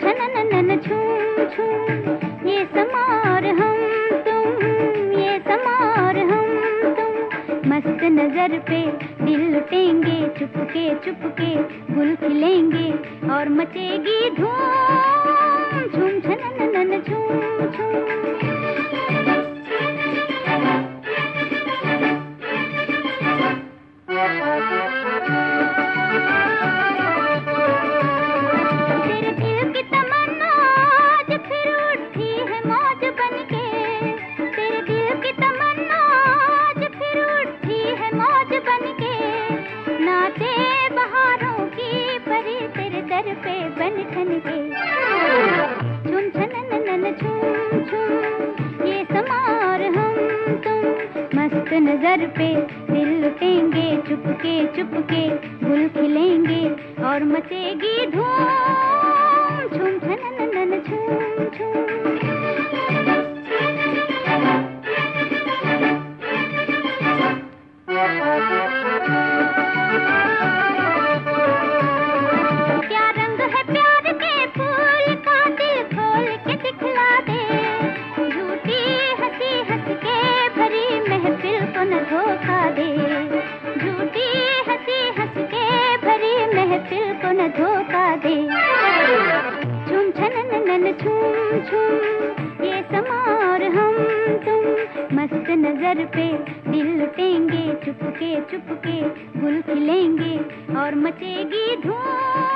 ठन नन ये समार हम तुम ये समार हम तुम मस्त नज़र पे दिल लुटेंगे चुपके चुपके गुल खिलेंगे और मचेगी धूम झूम नज़र पे दिल लुटेंगे, चुपके चुपके गुल खिलेंगे और मचेगी धूम। झुम छन नन झूम झूम धोखा दे। झूठी हँसी हंस के भरी महफिल को न धोखा दे। नन झूम झूम ये समार हम तुम। मस्त नज़र पे दिल लुटेंगे, चुपके चुपके गुल खिलेंगे और मचेगी धूम।